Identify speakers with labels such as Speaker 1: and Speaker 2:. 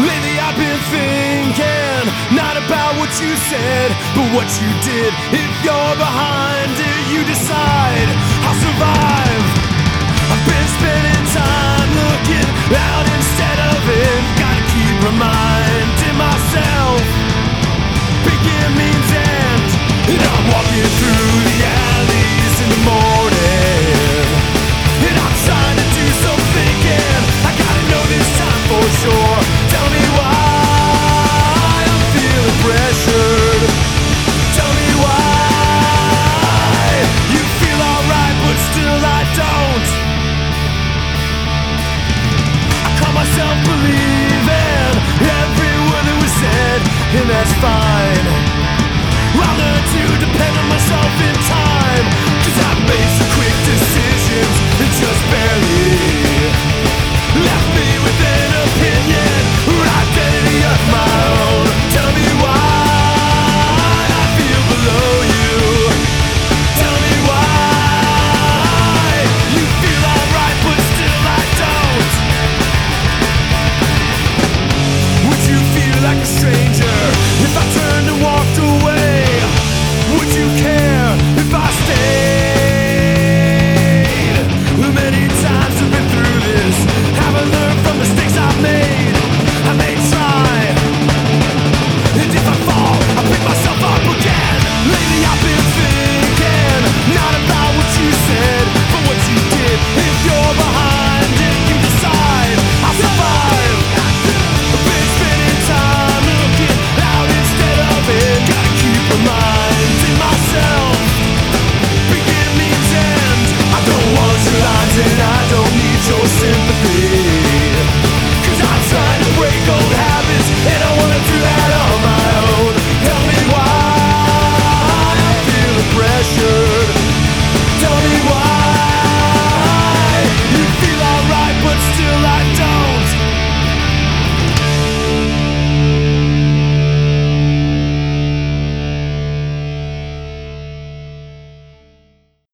Speaker 1: Lately, I've been thinking not about what you said, but what you did. If you're behind it, you decide.